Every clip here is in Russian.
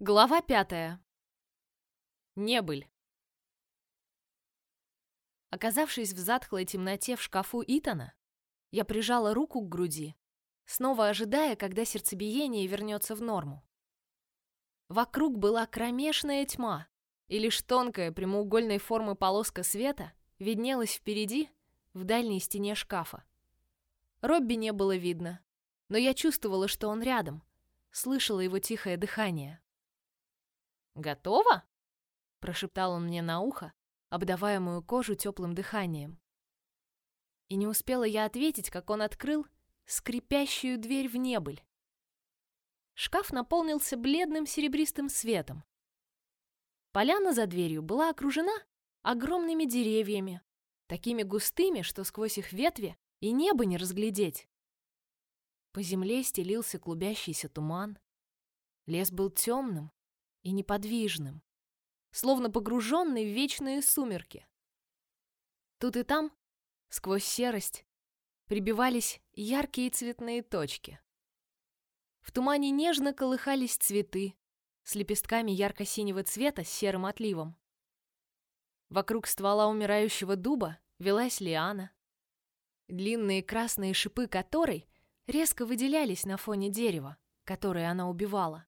Глава пятая. Небыль. Оказавшись в затхлой темноте в шкафу Итана, я прижала руку к груди, снова ожидая, когда сердцебиение вернется в норму. Вокруг была кромешная тьма, и лишь тонкая прямоугольной формы полоска света виднелась впереди, в дальней стене шкафа. Робби не было видно, но я чувствовала, что он рядом, слышала его тихое дыхание. «Готово?» — прошептал он мне на ухо, обдавая мою кожу теплым дыханием. И не успела я ответить, как он открыл скрипящую дверь в небыль. Шкаф наполнился бледным серебристым светом. Поляна за дверью была окружена огромными деревьями, такими густыми, что сквозь их ветви и небо не разглядеть. По земле стелился клубящийся туман. Лес был темным, и неподвижным, словно погруженный в вечные сумерки. Тут и там, сквозь серость, прибивались яркие цветные точки. В тумане нежно колыхались цветы с лепестками ярко-синего цвета с серым отливом. Вокруг ствола умирающего дуба велась лиана, длинные красные шипы которой резко выделялись на фоне дерева, которое она убивала.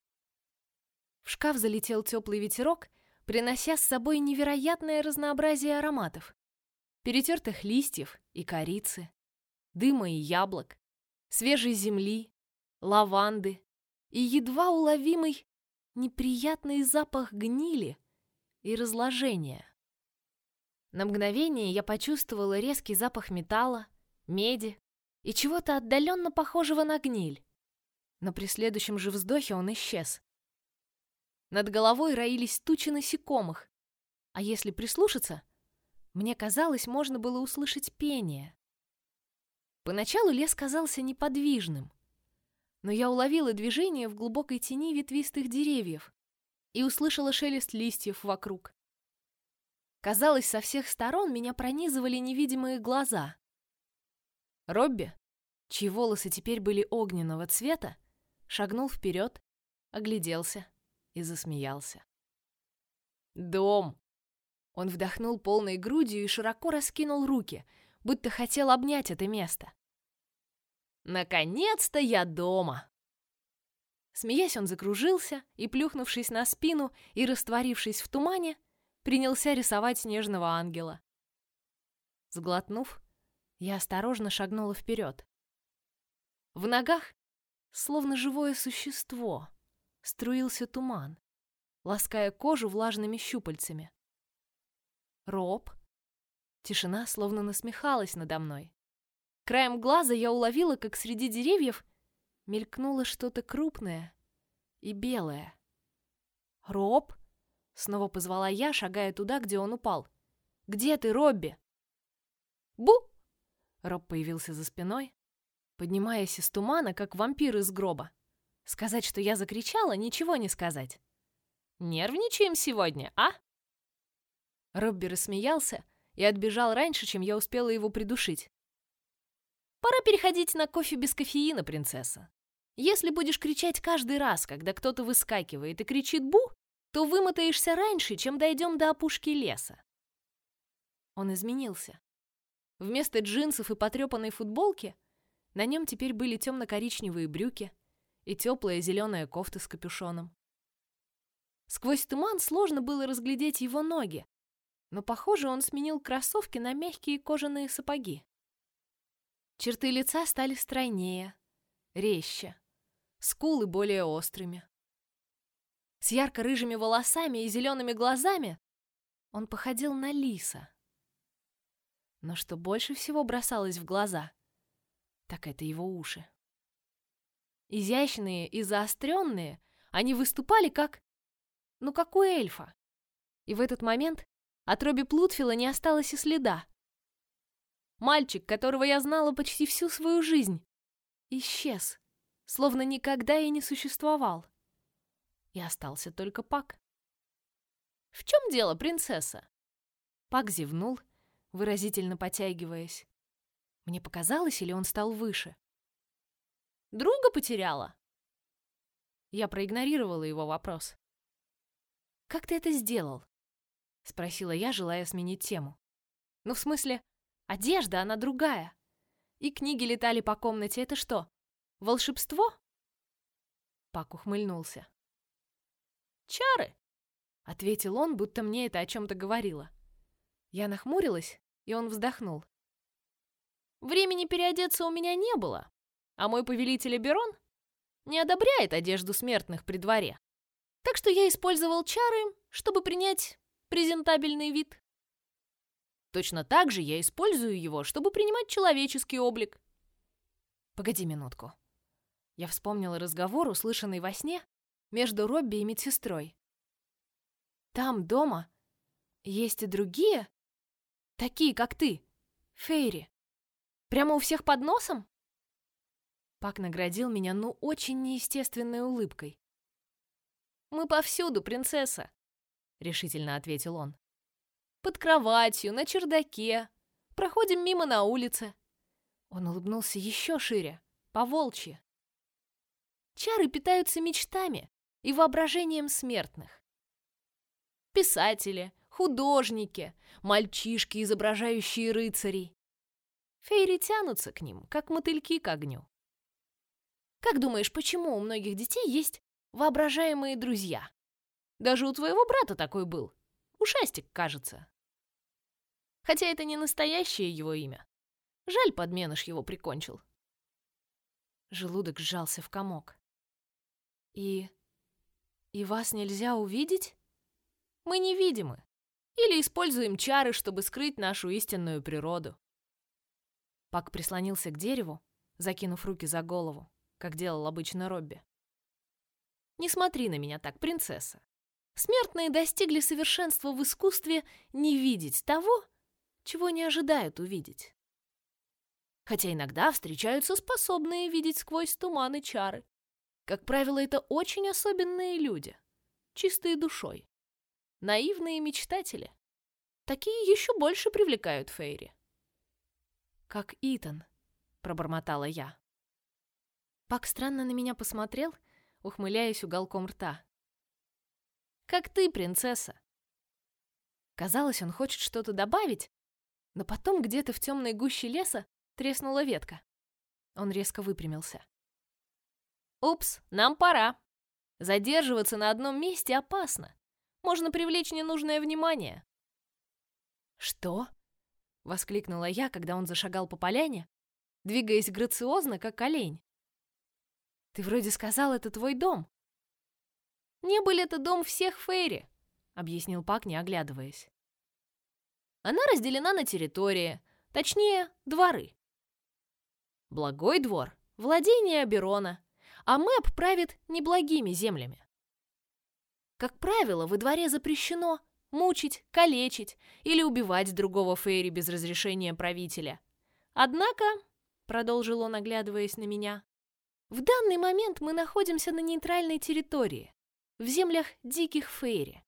В шкаф залетел теплый ветерок, принося с собой невероятное разнообразие ароматов. Перетертых листьев и корицы, дыма и яблок, свежей земли, лаванды и едва уловимый неприятный запах гнили и разложения. На мгновение я почувствовала резкий запах металла, меди и чего-то отдаленно похожего на гниль. Но при следующем же вздохе он исчез. Над головой роились тучи насекомых. А если прислушаться, мне казалось, можно было услышать пение. Поначалу лес казался неподвижным, но я уловила движение в глубокой тени ветвистых деревьев и услышала шелест листьев вокруг. Казалось, со всех сторон меня пронизывали невидимые глаза. Робби, чьи волосы теперь были огненного цвета, шагнул вперед, огляделся и засмеялся. «Дом!» Он вдохнул полной грудью и широко раскинул руки, будто хотел обнять это место. «Наконец-то я дома!» Смеясь, он закружился и, плюхнувшись на спину и растворившись в тумане, принялся рисовать снежного ангела. Сглотнув, я осторожно шагнула вперед. В ногах, словно живое существо, струился туман, лаская кожу влажными щупальцами. Роб. Тишина словно насмехалась надо мной. Краем глаза я уловила, как среди деревьев мелькнуло что-то крупное и белое. «Роб?» — снова позвала я, шагая туда, где он упал. «Где ты, Робби?» «Бу!» Роб появился за спиной, поднимаясь из тумана, как вампир из гроба. Сказать, что я закричала, ничего не сказать. Нервничаем сегодня, а? Робби рассмеялся и отбежал раньше, чем я успела его придушить. Пора переходить на кофе без кофеина, принцесса. Если будешь кричать каждый раз, когда кто-то выскакивает и кричит «бу», то вымотаешься раньше, чем дойдем до опушки леса. Он изменился. Вместо джинсов и потрепанной футболки на нем теперь были темно-коричневые брюки, и теплая зеленая кофта с капюшоном. Сквозь туман сложно было разглядеть его ноги, но, похоже, он сменил кроссовки на мягкие кожаные сапоги. Черты лица стали стройнее, резче, скулы более острыми. С ярко-рыжими волосами и зелеными глазами он походил на лиса. Но что больше всего бросалось в глаза, так это его уши. Изящные и заостренные, они выступали как... Ну, как у эльфа. И в этот момент от Робби Плутфила не осталось и следа. Мальчик, которого я знала почти всю свою жизнь, исчез, словно никогда и не существовал. И остался только Пак. «В чем дело, принцесса?» Пак зевнул, выразительно потягиваясь. Мне показалось, или он стал выше? Друга потеряла?» Я проигнорировала его вопрос. Как ты это сделал? Спросила я, желая сменить тему. Ну, в смысле, одежда, она другая. И книги летали по комнате. Это что, волшебство? Пак ухмыльнулся. «Чары!» — ответил он, будто мне это о чем-то говорило. Я нахмурилась, и он вздохнул. «Времени переодеться у меня не было, а мой повелитель Эберон не одобряет одежду смертных при дворе. Так что я использовал чары, чтобы принять презентабельный вид. Точно так же я использую его, чтобы принимать человеческий облик. Погоди минутку. Я вспомнила разговор, услышанный во сне между Робби и медсестрой. Там, дома, есть и другие, такие, как ты, Фейри. Прямо у всех под носом? Пак наградил меня, ну, очень неестественной улыбкой. «Мы повсюду, принцесса», — решительно ответил он. «Под кроватью, на чердаке, проходим мимо на улице». Он улыбнулся еще шире, по-волчьи. Чары питаются мечтами и воображением смертных. Писатели, художники, мальчишки, изображающие рыцарей. Фейри тянутся к ним, как мотыльки к огню. Как думаешь, почему у многих детей есть воображаемые друзья? Даже у твоего брата такой был. Ушастик, кажется. Хотя это не настоящее его имя. Жаль, подменыш его прикончил. Желудок сжался в комок. И... и вас нельзя увидеть? Мы невидимы. Или используем чары, чтобы скрыть нашу истинную природу. Пак прислонился к дереву, закинув руки за голову, как делал обычно Робби. Не смотри на меня так, принцесса. Смертные достигли совершенства в искусстве не видеть того, чего не ожидают увидеть. Хотя иногда встречаются способные видеть сквозь туманы чары. Как правило, это очень особенные люди, чистые душой, наивные мечтатели. Такие еще больше привлекают Фейри. «Как Итан», — пробормотала я. Пак странно на меня посмотрел, ухмыляясь уголком рта. «Как ты, принцесса!» Казалось, он хочет что-то добавить, но потом где-то в темной гуще леса треснула ветка. Он резко выпрямился. «Упс, нам пора. Задерживаться на одном месте опасно. Можно привлечь ненужное внимание». «Что?» — воскликнула я, когда он зашагал по поляне, двигаясь грациозно, как олень. «Ты вроде сказал, это твой дом». «Не был это дом всех Фейри», — объяснил Пак, не оглядываясь. «Она разделена на территории, точнее, дворы. Благой двор — владение Аберона, а Мэп правит неблагими землями. Как правило, во дворе запрещено мучить, калечить или убивать другого Фейри без разрешения правителя. Однако, продолжил он, оглядываясь на меня, в данный момент мы находимся на нейтральной территории, в землях диких Фейри.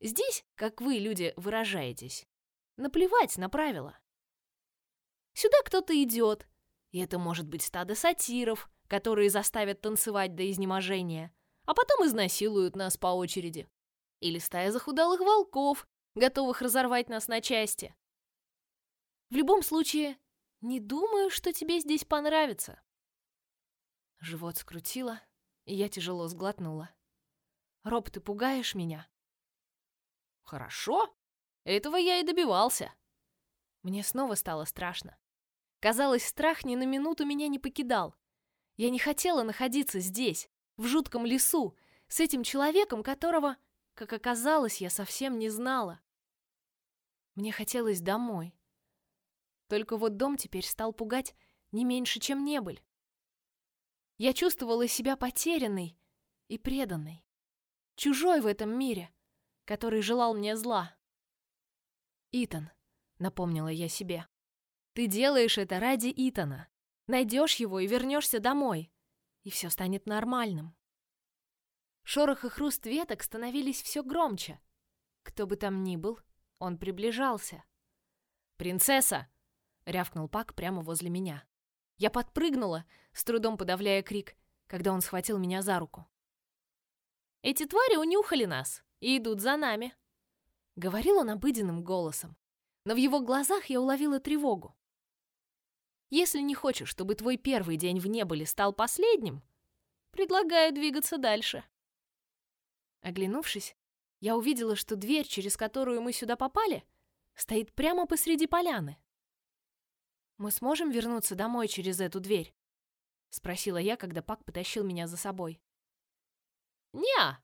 Здесь, как вы, люди, выражаетесь, наплевать на правила. Сюда кто-то идет, и это может быть стадо сатиров, которые заставят танцевать до изнеможения, а потом изнасилуют нас по очереди. Или стая захудалых волков, готовых разорвать нас на части. В любом случае, не думаю, что тебе здесь понравится. Живот скрутило, и я тяжело сглотнула. Роб, ты пугаешь меня? Хорошо. Этого я и добивался. Мне снова стало страшно. Казалось, страх ни на минуту меня не покидал. Я не хотела находиться здесь, в жутком лесу, с этим человеком, которого, как оказалось, я совсем не знала. Мне хотелось домой. Только вот дом теперь стал пугать не меньше, чем небыль. Я чувствовала себя потерянной и преданной, чужой в этом мире, который желал мне зла. «Итан», — напомнила я себе, — «ты делаешь это ради Итана. Найдешь его и вернешься домой, и все станет нормальным». Шорох и хруст веток становились все громче. Кто бы там ни был, он приближался. «Принцесса!» — рявкнул Пак прямо возле меня. Я подпрыгнула, с трудом подавляя крик, когда он схватил меня за руку. «Эти твари унюхали нас», и идут за нами. Говорил он обыденным голосом, но в его глазах я уловила тревогу. Если не хочешь, чтобы твой первый день в небыле стал последним, предлагаю двигаться дальше. Оглянувшись, я увидела, что дверь, через которую мы сюда попали, стоит прямо посреди поляны. Мы сможем вернуться домой через эту дверь? спросила я, когда Пак потащил меня за собой. Не.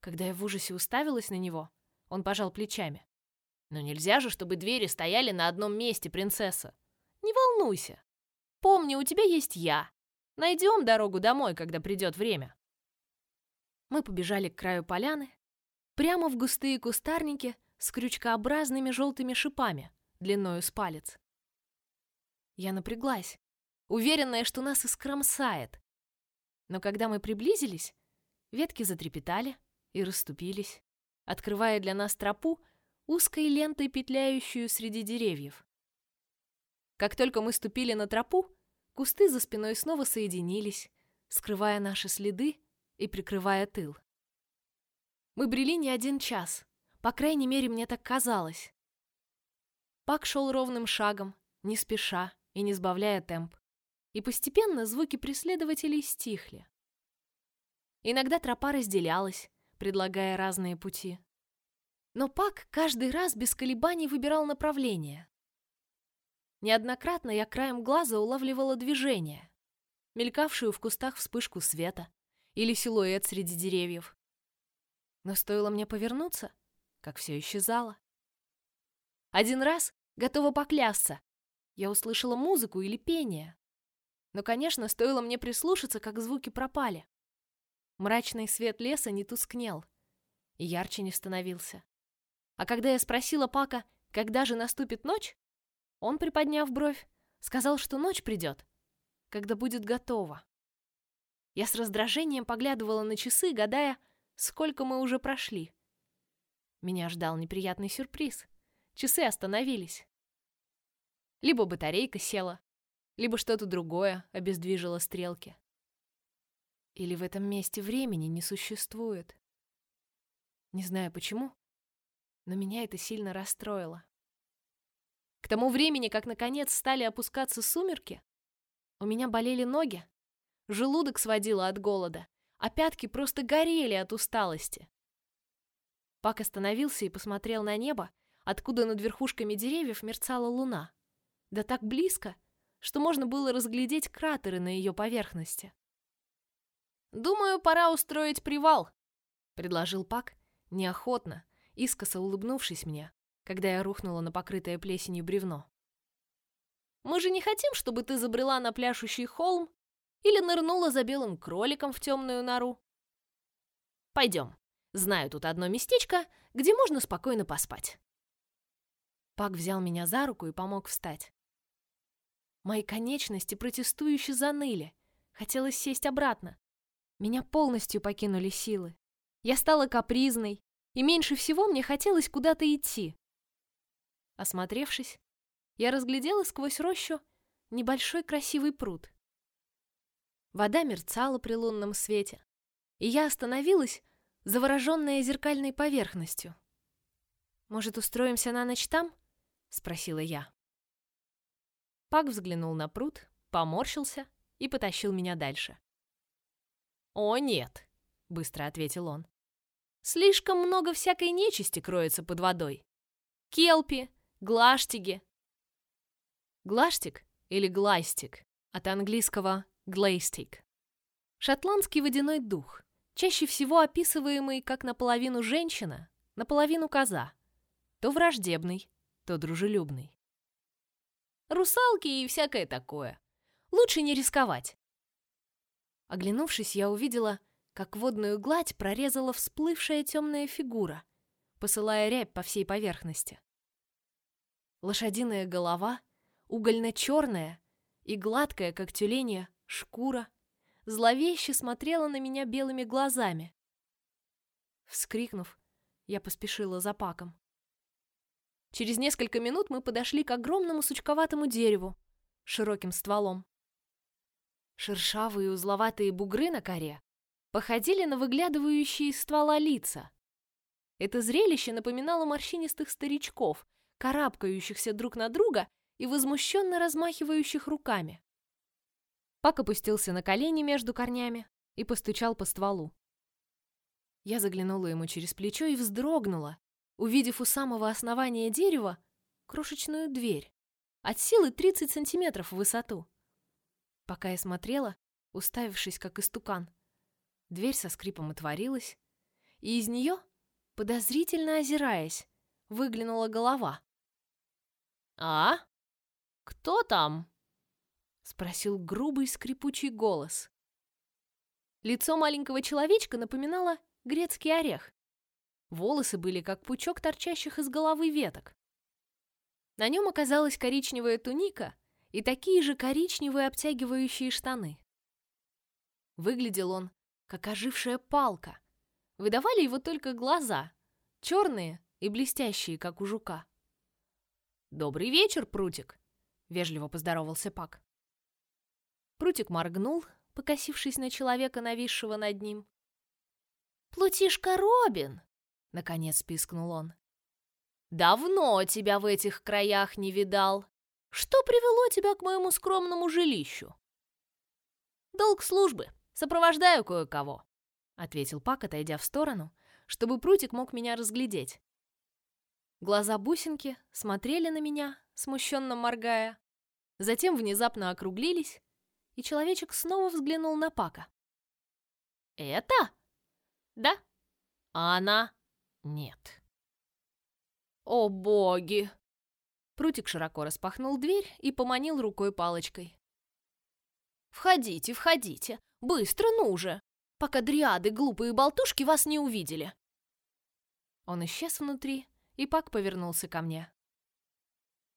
Когда я в ужасе уставилась на него, он пожал плечами. Но нельзя же, чтобы двери стояли на одном месте, принцесса. Не волнуйся. Помни, у тебя есть я. Найдем дорогу домой, когда придет время. Мы побежали к краю поляны, прямо в густые кустарники с крючкообразными желтыми шипами, длиною с палец. Я напряглась, уверенная, что нас искромсает. Но когда мы приблизились, ветки затрепетали и расступились, открывая для нас тропу, узкой лентой петляющую среди деревьев. Как только мы ступили на тропу, кусты за спиной снова соединились, скрывая наши следы и прикрывая тыл. Мы брели не один час, по крайней мере, мне так казалось. Пак шел ровным шагом, не спеша и не сбавляя темп, и постепенно звуки преследователей стихли. Иногда тропа разделялась, предлагая разные пути. Но Пак каждый раз без колебаний выбирал направление. Неоднократно я краем глаза улавливала движение, мелькавшую в кустах вспышку света или силуэт среди деревьев. Но стоило мне повернуться, как все исчезало. Один раз, готова поклясться, я услышала музыку или пение. Но, конечно, стоило мне прислушаться, как звуки пропали. Мрачный свет леса не тускнел и ярче не становился. А когда я спросила Пака, когда же наступит ночь, он, приподняв бровь, сказал, что ночь придет, когда будет готова. Я с раздражением поглядывала на часы, гадая, сколько мы уже прошли. Меня ждал неприятный сюрприз. Часы остановились. Либо батарейка села, либо что-то другое обездвижило стрелки. Или в этом месте времени не существует. Не знаю почему, но меня это сильно расстроило. К тому времени, как наконец стали опускаться сумерки, у меня болели ноги, желудок сводило от голода, а пятки просто горели от усталости. Пак остановился и посмотрел на небо, откуда над верхушками деревьев мерцала луна. Да так близко, что можно было разглядеть кратеры на ее поверхности. «Думаю, пора устроить привал», — предложил Пак, неохотно, искоса улыбнувшись мне, когда я рухнула на покрытое плесенью бревно. «Мы же не хотим, чтобы ты забрела на пляшущий холм или нырнула за белым кроликом в темную нору. Пойдем. Знаю тут одно местечко, где можно спокойно поспать». Пак взял меня за руку и помог встать. Мои конечности протестующе заныли. Хотелось сесть обратно. Меня полностью покинули силы. Я стала капризной, и меньше всего мне хотелось куда-то идти. Осмотревшись, я разглядела сквозь рощу небольшой красивый пруд. Вода мерцала при лунном свете, и я остановилась, завороженная зеркальной поверхностью. «Может, устроимся на ночь там?» — спросила я. Пак взглянул на пруд, поморщился и потащил меня дальше. «О, нет!» — быстро ответил он. Слишком много всякой нечисти кроется под водой. Келпи, глаштиги. Глаштик или гластик от английского глейстик. Шотландский водяной дух, чаще всего описываемый как наполовину женщина, наполовину коза, то враждебный, то дружелюбный. Русалки и всякое такое. Лучше не рисковать. Оглянувшись, я увидела как водную гладь прорезала всплывшая темная фигура, посылая рябь по всей поверхности. Лошадиная голова, угольно-черная и гладкая, как тюленья, шкура, зловеще смотрела на меня белыми глазами. Вскрикнув, я поспешила за паком. Через несколько минут мы подошли к огромному сучковатому дереву широким стволом. Шершавые узловатые бугры на коре походили на выглядывающие из ствола лица. Это зрелище напоминало морщинистых старичков, карабкающихся друг на друга и возмущенно размахивающих руками. Пак опустился на колени между корнями и постучал по стволу. Я заглянула ему через плечо и вздрогнула, увидев у самого основания дерева крошечную дверь от силы 30 сантиметров в высоту. Пока я смотрела, уставившись как истукан, дверь со скрипом отворилась, и из нее, подозрительно озираясь, выглянула голова. «А? Кто там?» — спросил грубый скрипучий голос. Лицо маленького человечка напоминало грецкий орех. Волосы были как пучок торчащих из головы веток. На нем оказалась коричневая туника и такие же коричневые обтягивающие штаны. Выглядел он, как ожившая палка. Выдавали его только глаза, черные и блестящие, как у жука. «Добрый вечер, Прутик!» — вежливо поздоровался Пак. Прутик моргнул, покосившись на человека, нависшего над ним. «Плутишка Робин!» — наконец пискнул он. «Давно тебя в этих краях не видал. Что привело тебя к моему скромному жилищу?» «Долг службы. Сопровождаю кое-кого», — ответил Пак, отойдя в сторону, чтобы Прутик мог меня разглядеть. Глаза бусинки смотрели на меня, смущенно моргая, затем внезапно округлились, и человечек снова взглянул на Пака. «Это?» «Да». «А она?» «Нет». «О боги!» Прутик широко распахнул дверь и поманил рукой палочкой. «Входите, входите! Быстро, ну уже! Пока дриады глупые болтушки вас не увидели!» Он исчез внутри, и Пак повернулся ко мне.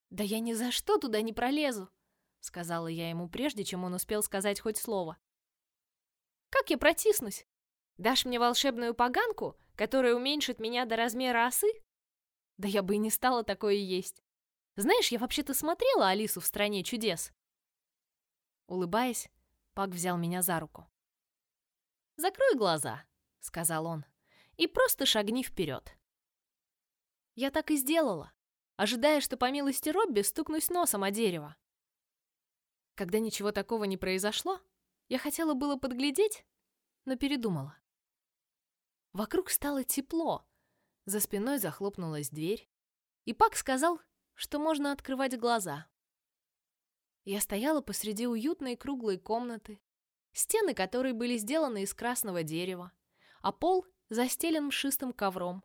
«Да я ни за что туда не пролезу!» — сказала я ему прежде, чем он успел сказать хоть слово. «Как я протиснусь? Дашь мне волшебную поганку, которая уменьшит меня до размера осы?» Да я бы и не стала такое есть. Знаешь, я вообще-то смотрела Алису в «Стране чудес». Улыбаясь, Пак взял меня за руку. «Закрой глаза», — сказал он, — «и просто шагни вперед». Я так и сделала, ожидая, что по милости Робби стукнусь носом о дерево. Когда ничего такого не произошло, я хотела было подглядеть, но передумала. Вокруг стало тепло, за спиной захлопнулась дверь, и Пак сказал, что можно открывать глаза. Я стояла посреди уютной круглой комнаты, стены которой были сделаны из красного дерева, а пол застелен мшистым ковром.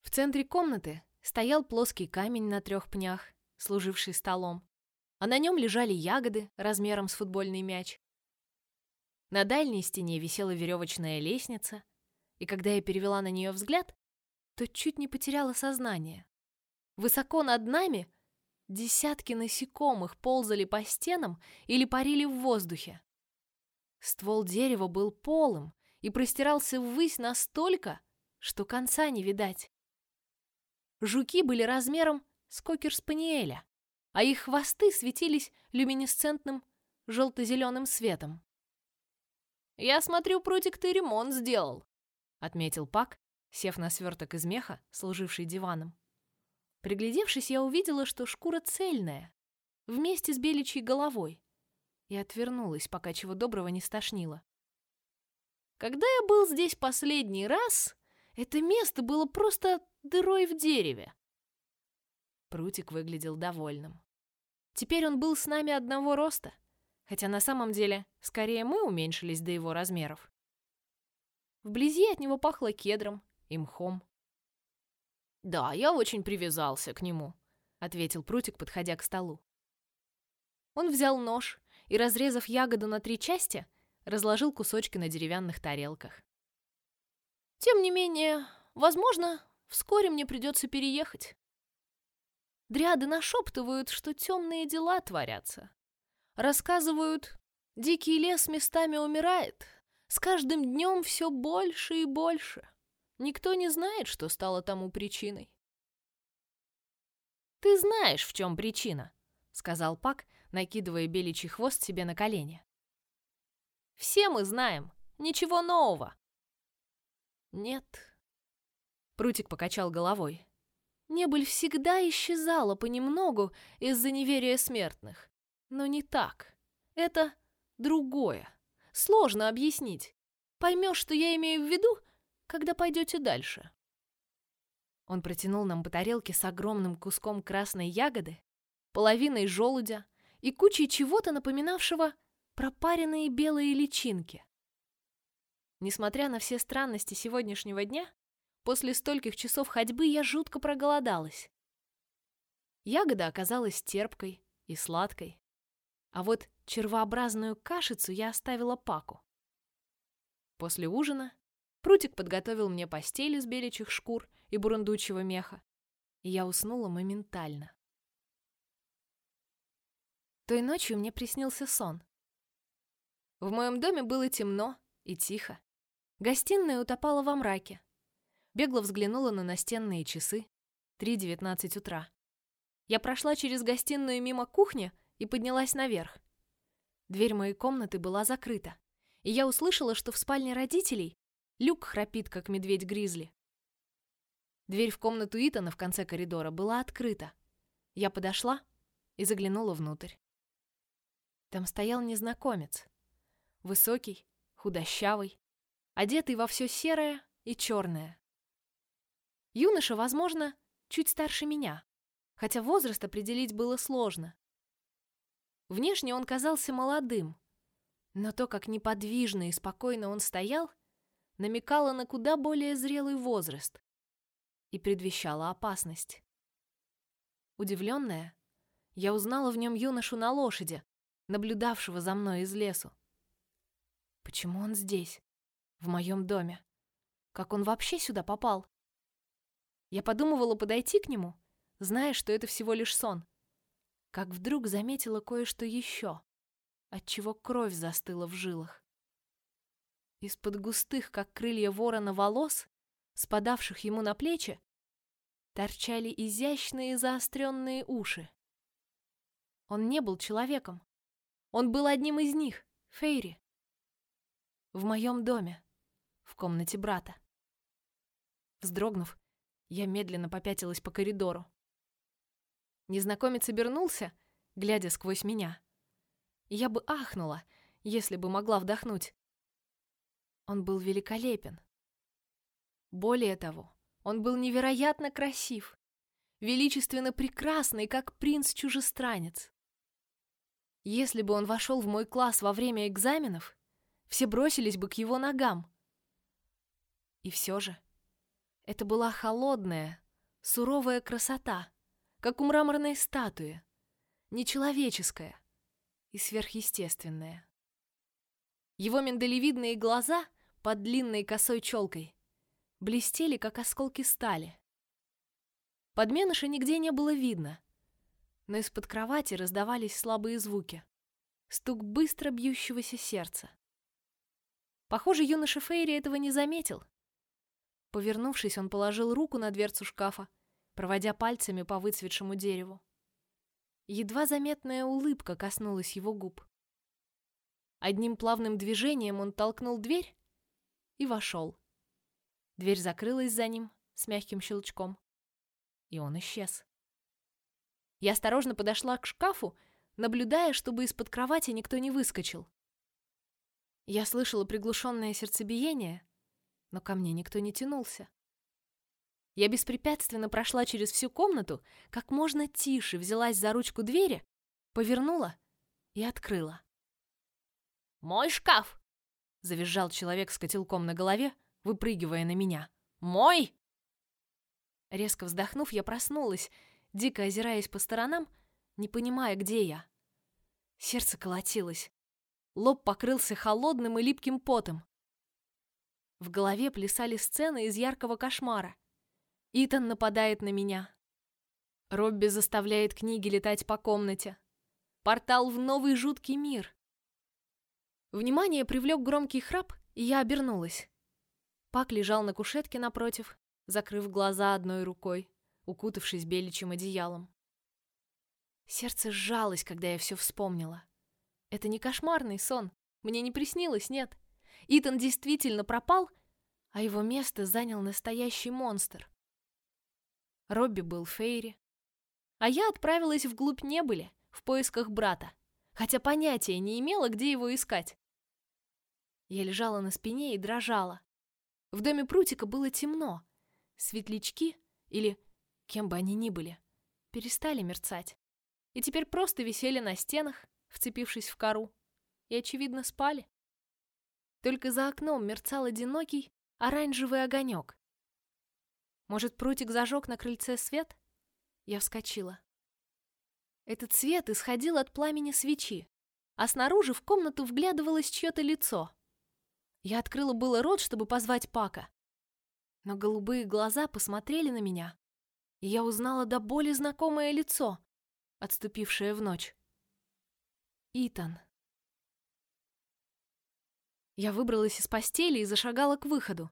В центре комнаты стоял плоский камень на трех пнях, служивший столом, а на нем лежали ягоды размером с футбольный мяч. На дальней стене висела веревочная лестница, и когда я перевела на нее взгляд, то чуть не потеряла сознание. Высоко над нами десятки насекомых ползали по стенам или парили в воздухе. Ствол дерева был полым и простирался ввысь настолько, что конца не видать. Жуки были размером с кокер-спаниеля, а их хвосты светились люминесцентным желто-зеленым светом. «Я смотрю, Прутик, ты ремонт сделал», — отметил Пак, сев на сверток из меха, служивший диваном. Приглядевшись, я увидела, что шкура цельная, вместе с беличьей головой, и отвернулась, пока чего доброго не стошнило. Когда я был здесь последний раз, это место было просто дырой в дереве. Прутик выглядел довольным. Теперь он был с нами одного роста, хотя на самом деле скорее мы уменьшились до его размеров. Вблизи от него пахло кедром и мхом. «Да, я очень привязался к нему», — ответил Прутик, подходя к столу. Он взял нож и, разрезав ягоду на три части, разложил кусочки на деревянных тарелках. Тем не менее, возможно, вскоре мне придется переехать. Дриады нашептывают, что темные дела творятся. Рассказывают, дикий лес местами умирает. С каждым днем все больше и больше. Никто не знает, что стало тому причиной. «Ты знаешь, в чем причина», — сказал Пак, накидывая беличий хвост себе на колени. «Все мы знаем. Ничего нового. Нет. Прутик покачал головой. Небыль всегда исчезала понемногу из-за неверия смертных. Но не так. Это другое. Сложно объяснить. Поймешь, что я имею в виду, когда пойдете дальше. Он протянул нам по тарелке с огромным куском красной ягоды, половиной желудя и кучей чего-то напоминавшего пропаренные белые личинки. Несмотря на все странности сегодняшнего дня, после стольких часов ходьбы я жутко проголодалась. Ягода оказалась терпкой и сладкой, а вот червообразную кашицу я оставила Паку. После ужина Прутик подготовил мне постель из беличьих шкур и бурундучьего меха, и я уснула моментально. Той ночью мне приснился сон. В моем доме было темно и тихо. Гостиная утопала во мраке. Бегло взглянула на настенные часы. 3.19 утра. Я прошла через гостиную мимо кухни и поднялась наверх. Дверь моей комнаты была закрыта, и я услышала, что в спальне родителей Люк храпит, как медведь-гризли. Дверь в комнату Итана в конце коридора была открыта. Я подошла и заглянула внутрь. Там стоял незнакомец. Высокий, худощавый, одетый во все серое и черное. Юноша, возможно, чуть старше меня, хотя возраст определить было сложно. Внешне он казался молодым, но то, как неподвижно и спокойно он стоял, намекало на куда более зрелый возраст и предвещало опасность. Удивленная, я узнала в нем юношу на лошади, наблюдавшего за мной из лесу. Почему он здесь, в моем доме? Как он вообще сюда попал? Я подумывала подойти к нему, зная, что это всего лишь сон. Как вдруг заметила кое-что еще, от чего кровь застыла в жилах. Из-под густых, как крылья ворона, волос, спадавших ему на плечи, торчали изящные заостренные уши. Он не был человеком. Он был одним из них, Фейри в моем доме, в комнате брата. Вздрогнув, я медленно попятилась по коридору. Незнакомец обернулся, глядя сквозь меня. Я бы ахнула, если бы могла вдохнуть. Он был великолепен. Более того, он был невероятно красив, величественно прекрасный, как принц-чужестранец. Если бы он вошел в мой класс во время экзаменов, все бросились бы к его ногам. И все же, это была холодная, суровая красота, как у мраморной статуи, нечеловеческая и сверхъестественная. Его миндалевидные глаза под длинной косой челкой блестели, как осколки стали. Подменыша нигде не было видно, но из-под кровати раздавались слабые звуки, стук быстро бьющегося сердца. Похоже, юноша Фейри этого не заметил. Повернувшись, он положил руку на дверцу шкафа, проводя пальцами по выцветшему дереву. Едва заметная улыбка коснулась его губ. Одним плавным движением он толкнул дверь и вошел. Дверь закрылась за ним с мягким щелчком, и он исчез. Я осторожно подошла к шкафу, наблюдая, чтобы из-под кровати никто не выскочил. Я слышала приглушенное сердцебиение, но ко мне никто не тянулся. Я беспрепятственно прошла через всю комнату, как можно тише взялась за ручку двери, повернула и открыла. «Мой шкаф!» — завизжал человек с котелком на голове, выпрыгивая на меня. «Мой!» Резко вздохнув, я проснулась, дико озираясь по сторонам, не понимая, где я. Сердце колотилось. Лоб покрылся холодным и липким потом. В голове плясали сцены из яркого кошмара. Итан нападает на меня. Робби заставляет книги летать по комнате. Портал в новый жуткий мир. Внимание привлек громкий храп, и я обернулась. Пак лежал на кушетке напротив, закрыв глаза одной рукой, укутавшись беличьим одеялом. Сердце сжалось, когда я все вспомнила. Это не кошмарный сон. Мне не приснилось, нет. Итан действительно пропал, а его место занял настоящий монстр. Робби был Фейри, а я отправилась вглубь небыли в поисках брата, хотя понятия не имела, где его искать. Я лежала на спине и дрожала. В доме Прутика было темно. Светлячки, или кем бы они ни были, перестали мерцать. И теперь просто висели на стенах, вцепившись в кору. И, очевидно, спали. Только за окном мерцал одинокий оранжевый огонек. Может, Прутик зажег на крыльце свет? Я вскочила. Этот свет исходил от пламени свечи, а снаружи в комнату вглядывалось чье-то лицо. Я открыла было рот, чтобы позвать Пака. Но голубые глаза посмотрели на меня, и я узнала до боли знакомое лицо, отступившее в ночь. Итан. Я выбралась из постели и зашагала к выходу,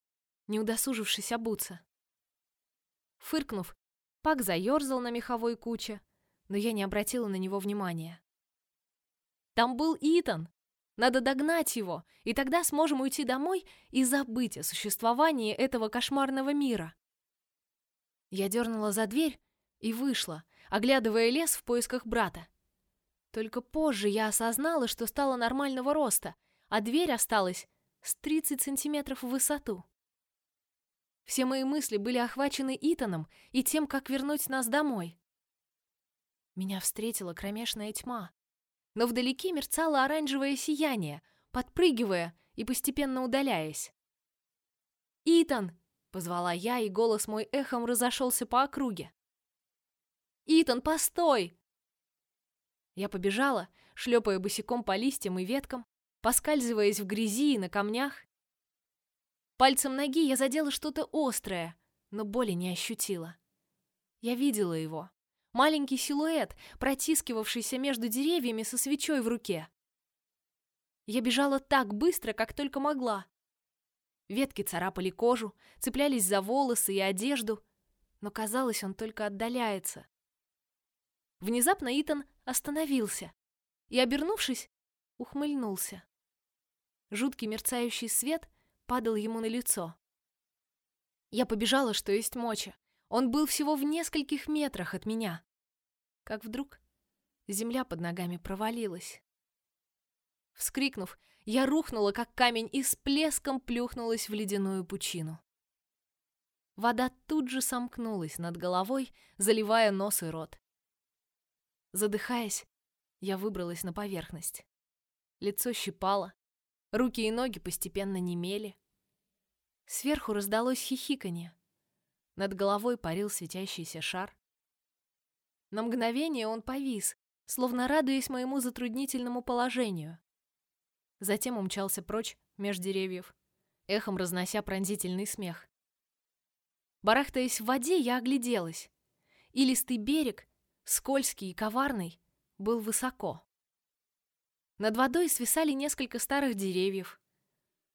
не удосужившись обуться. Фыркнув, Пак заерзал на меховой куче, но я не обратила на него внимания. Там был Итан, надо догнать его, и тогда сможем уйти домой и забыть о существовании этого кошмарного мира. Я дернула за дверь и вышла, оглядывая лес в поисках брата. Только позже я осознала, что стала нормального роста, а дверь осталась с 30 сантиметров в высоту. Все мои мысли были охвачены Итаном и тем, как вернуть нас домой. Меня встретила кромешная тьма, но вдалеке мерцало оранжевое сияние, подпрыгивая и постепенно удаляясь. «Итан!» — позвала я, и голос мой эхом разошелся по округе. «Итан, постой!» Я побежала, шлепая босиком по листьям и веткам, поскальзываясь в грязи и на камнях. Пальцем ноги я задела что-то острое, но боли не ощутила. Я видела его маленький силуэт, протискивавшийся между деревьями со свечой в руке. Я бежала так быстро, как только могла. Ветки царапали кожу, цеплялись за волосы и одежду, но казалось, он только отдаляется. Внезапно Итан остановился и, обернувшись, ухмыльнулся. Жуткий мерцающий свет падал ему на лицо. Я побежала, что есть мочи. Он был всего в нескольких метрах от меня. Как вдруг земля под ногами провалилась. Вскрикнув, я рухнула, как камень, и с плеском плюхнулась в ледяную пучину. Вода тут же сомкнулась над головой, заливая нос и рот. Задыхаясь, я выбралась на поверхность. Лицо щипало, руки и ноги постепенно немели. Сверху раздалось хихиканье. Над головой парил светящийся шар. На мгновение он повис, словно радуясь моему затруднительному положению. Затем умчался прочь меж деревьев, эхом разнося пронзительный смех. Барахтаясь в воде, я огляделась. Илистый берег, скользкий и коварный, был высоко. Над водой свисали несколько старых деревьев,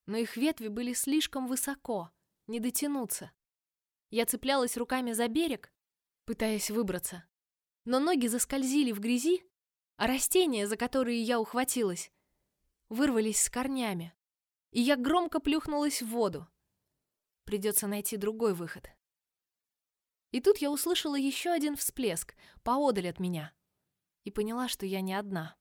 но их ветви были слишком высоко, не дотянуться. Я цеплялась руками за берег, пытаясь выбраться. Но ноги заскользили в грязи, а растения, за которые я ухватилась, вырвались с корнями, и я громко плюхнулась в воду. Придется найти другой выход. И тут я услышала еще один всплеск поодаль от меня и поняла, что я не одна.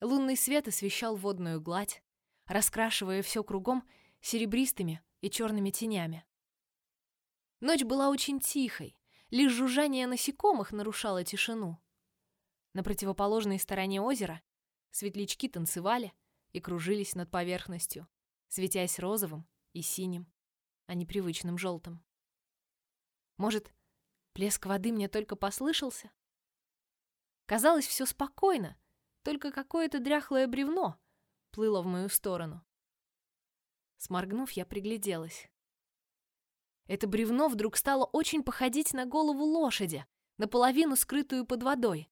Лунный свет освещал водную гладь, раскрашивая все кругом серебристыми и черными тенями. Ночь была очень тихой, лишь жужжание насекомых нарушало тишину. На противоположной стороне озера светлячки танцевали и кружились над поверхностью, светясь розовым и синим, а не привычным желтым. Может, плеск воды мне только послышался? Казалось, все спокойно, только какое-то дряхлое бревно плыло в мою сторону. Сморгнув, я пригляделась. Это бревно вдруг стало очень походить на голову лошади, наполовину скрытую под водой,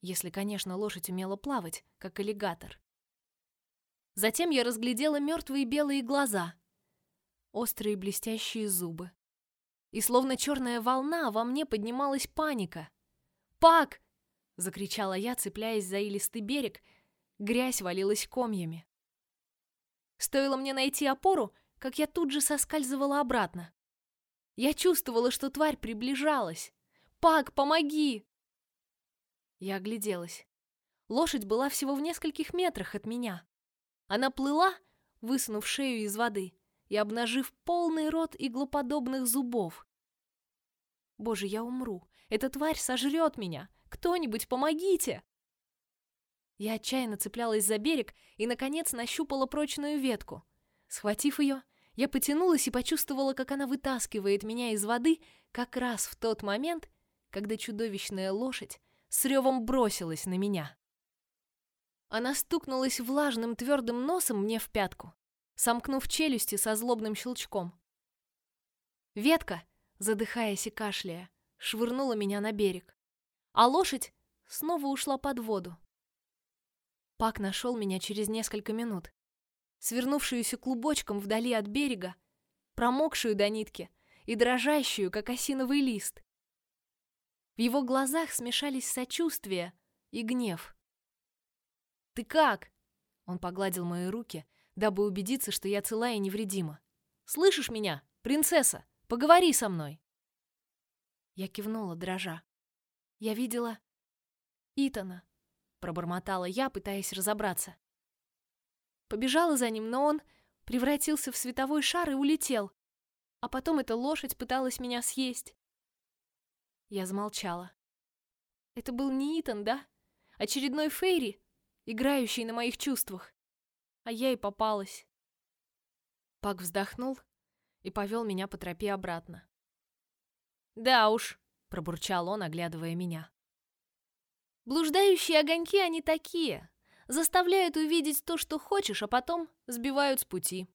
если, конечно, лошадь умела плавать, как аллигатор. Затем я разглядела мертвые белые глаза, острые блестящие зубы. И словно черная волна во мне поднималась паника. «Пак!» — закричала я, цепляясь за илистый берег, грязь валилась комьями. Стоило мне найти опору, как я тут же соскальзывала обратно. Я чувствовала, что тварь приближалась. «Пак, помоги!» Я огляделась. Лошадь была всего в нескольких метрах от меня. Она плыла, высунув шею из воды и обнажив полный рот иглоподобных зубов. Боже, я умру. Эта тварь сожрет меня. Кто-нибудь помогите! Я отчаянно цеплялась за берег и, наконец, нащупала прочную ветку. Схватив ее, я потянулась и почувствовала, как она вытаскивает меня из воды как раз в тот момент, когда чудовищная лошадь с ревом бросилась на меня. Она стукнулась влажным твердым носом мне в пятку, сомкнув челюсти со злобным щелчком. Ветка, задыхаясь и кашляя, швырнула меня на берег, а лошадь снова ушла под воду. Пак нашел меня через несколько минут, свернувшуюся клубочком вдали от берега, промокшую до нитки и дрожащую, как осиновый лист. В его глазах смешались сочувствие и гнев. «Ты как?» Он погладил мои руки, дабы убедиться, что я цела и невредима. «Слышишь меня, принцесса? Поговори со мной!» Я кивнула, дрожа. Я видела Итана, пробормотала я, пытаясь разобраться. Побежала за ним, но он превратился в световой шар и улетел. А потом эта лошадь пыталась меня съесть. Я замолчала. Это был не Итан, да? Очередной Фейри, играющий на моих чувствах. А я и попалась. Пак вздохнул и повел меня по тропе обратно. «Да уж», — пробурчал он, оглядывая меня. «Блуждающие огоньки они такие, заставляют увидеть то, что хочешь, а потом сбивают с пути.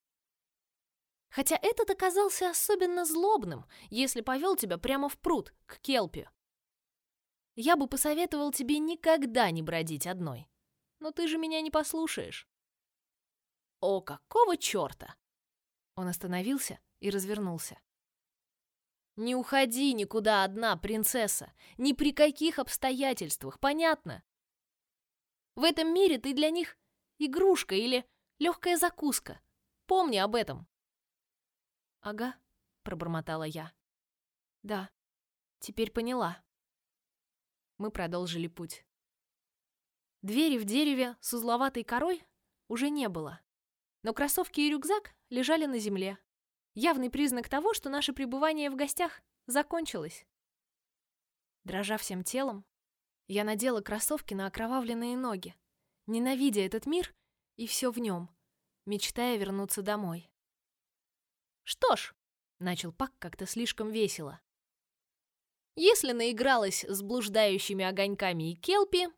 Хотя этот оказался особенно злобным, если повел тебя прямо в пруд, к Келпе. Я бы посоветовал тебе никогда не бродить одной. Но ты же меня не послушаешь. О, какого черта! Он остановился и развернулся. Не уходи никуда одна, принцесса, ни при каких обстоятельствах, понятно? В этом мире ты для них игрушка или легкая закуска. Помни об этом. Ага, пробормотала я. Да, теперь поняла. Мы продолжили путь. Двери в дереве с узловатой корой уже не было, но кроссовки и рюкзак лежали на земле. Явный признак того, что наше пребывание в гостях закончилось. Дрожа всем телом, я надела кроссовки на окровавленные ноги, ненавидя этот мир и все в нем, мечтая вернуться домой. «Что ж», — начал Пак как-то слишком весело, «если наигралась с блуждающими огоньками и келпи,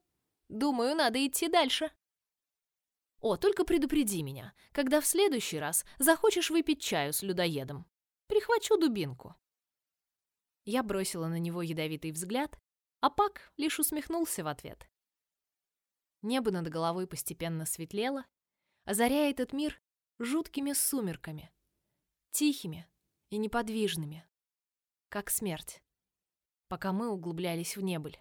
думаю, надо идти дальше». О, только предупреди меня, когда в следующий раз захочешь выпить чаю с людоедом. Прихвачу дубинку. Я бросила на него ядовитый взгляд а Пак лишь усмехнулся в ответ. Небо над головой постепенно светлело, озаряя этот мир жуткими сумерками, тихими и неподвижными, как смерть, пока мы углублялись в небыль.